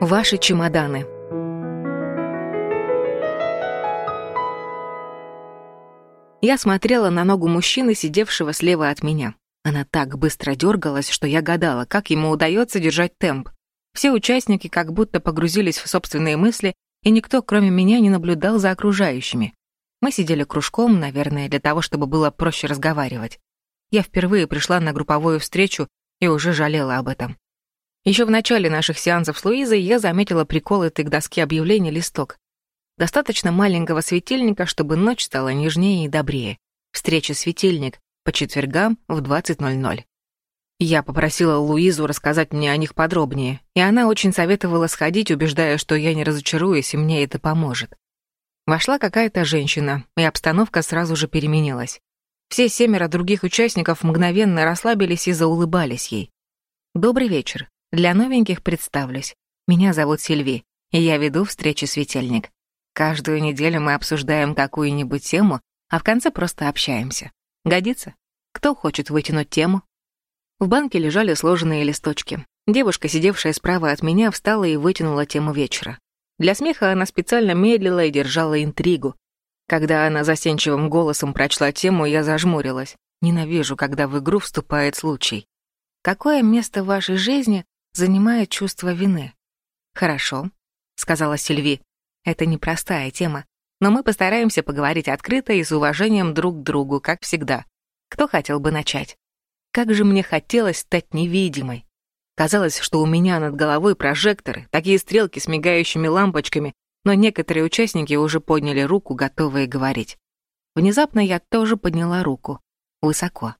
Ваши чемоданы. Я смотрела на ногу мужчины, сидевшего слева от меня. Она так быстро дергалась, что я гадала, как ему удается держать темп. Все участники как будто погрузились в собственные мысли, и никто, кроме меня, не наблюдал за окружающими. Мы сидели кружком, наверное, для того, чтобы было проще разговаривать. Я впервые пришла на групповую встречу и уже жалела об этом. Еще в начале наших сеансов с Луизой я заметила приколотый к доске объявлений листок. Достаточно маленького светильника, чтобы ночь стала нежнее и добрее. Встреча светильник по четвергам в 20.00. Я попросила Луизу рассказать мне о них подробнее, и она очень советовала сходить, убеждая, что я не разочаруюсь, и мне это поможет. Вошла какая-то женщина, и обстановка сразу же переменилась. Все семеро других участников мгновенно расслабились и заулыбались ей. «Добрый вечер. Для новеньких представлюсь. Меня зовут Сильви, и я веду встречи «Светильник». Каждую неделю мы обсуждаем какую-нибудь тему, а в конце просто общаемся. Годится? Кто хочет вытянуть тему? В банке лежали сложенные листочки. Девушка, сидевшая справа от меня, встала и вытянула тему вечера. Для смеха она специально медлила и держала интригу. Когда она застенчивым голосом прочла тему, я зажмурилась. Ненавижу, когда в игру вступает случай. Какое место в вашей жизни занимает чувство вины. «Хорошо», — сказала Сильви. «Это непростая тема, но мы постараемся поговорить открыто и с уважением друг к другу, как всегда. Кто хотел бы начать? Как же мне хотелось стать невидимой. Казалось, что у меня над головой прожекторы, такие стрелки с мигающими лампочками, но некоторые участники уже подняли руку, готовые говорить. Внезапно я тоже подняла руку. Высоко.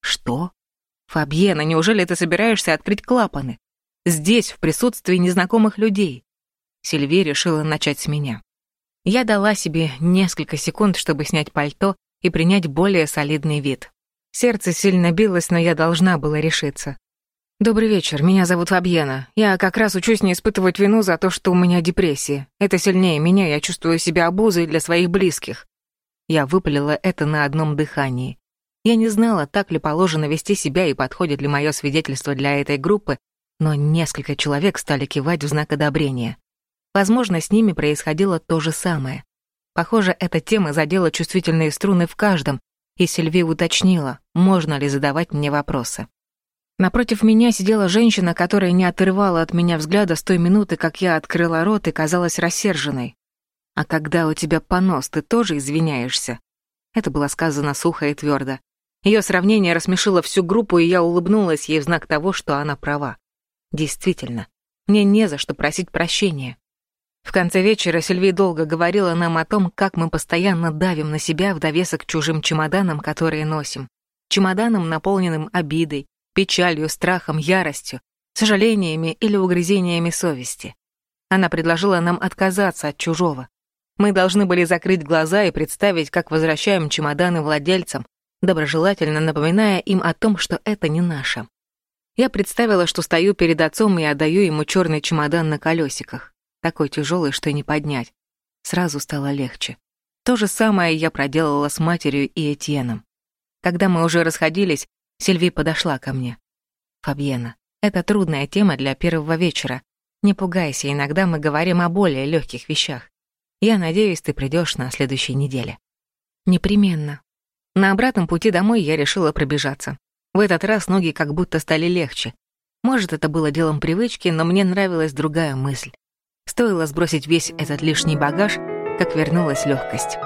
Что? Фабьена, неужели ты собираешься открыть клапаны? Здесь, в присутствии незнакомых людей. Сильви решила начать с меня. Я дала себе несколько секунд, чтобы снять пальто и принять более солидный вид. Сердце сильно билось, но я должна была решиться. «Добрый вечер, меня зовут Фабьена. Я как раз учусь не испытывать вину за то, что у меня депрессия. Это сильнее меня, я чувствую себя обузой для своих близких». Я выпалила это на одном дыхании. Я не знала, так ли положено вести себя и подходит ли мое свидетельство для этой группы, но несколько человек стали кивать в знак одобрения. Возможно, с ними происходило то же самое. Похоже, эта тема задела чувствительные струны в каждом, и Сильви уточнила, можно ли задавать мне вопросы. Напротив меня сидела женщина, которая не отрывала от меня взгляда с той минуты, как я открыла рот и казалась рассерженной. «А когда у тебя понос, ты тоже извиняешься?» Это было сказано сухо и твердо. Ее сравнение рассмешило всю группу, и я улыбнулась ей в знак того, что она права. Действительно, мне не за что просить прощения. В конце вечера Сильви долго говорила нам о том, как мы постоянно давим на себя в довесок чужим чемоданам, которые носим. Чемоданам, наполненным обидой, печалью, страхом, яростью, сожалениями или угрызениями совести. Она предложила нам отказаться от чужого. Мы должны были закрыть глаза и представить, как возвращаем чемоданы владельцам, доброжелательно напоминая им о том, что это не наше. Я представила, что стою перед отцом и отдаю ему черный чемодан на колесиках, такой тяжелый, что не поднять. Сразу стало легче. То же самое я проделала с матерью и Этьеном. Когда мы уже расходились, Сильви подошла ко мне. «Фабьена, это трудная тема для первого вечера. Не пугайся, иногда мы говорим о более легких вещах. Я надеюсь, ты придешь на следующей неделе». «Непременно». На обратном пути домой я решила пробежаться. В этот раз ноги как будто стали легче. Может, это было делом привычки, но мне нравилась другая мысль. Стоило сбросить весь этот лишний багаж, как вернулась легкость.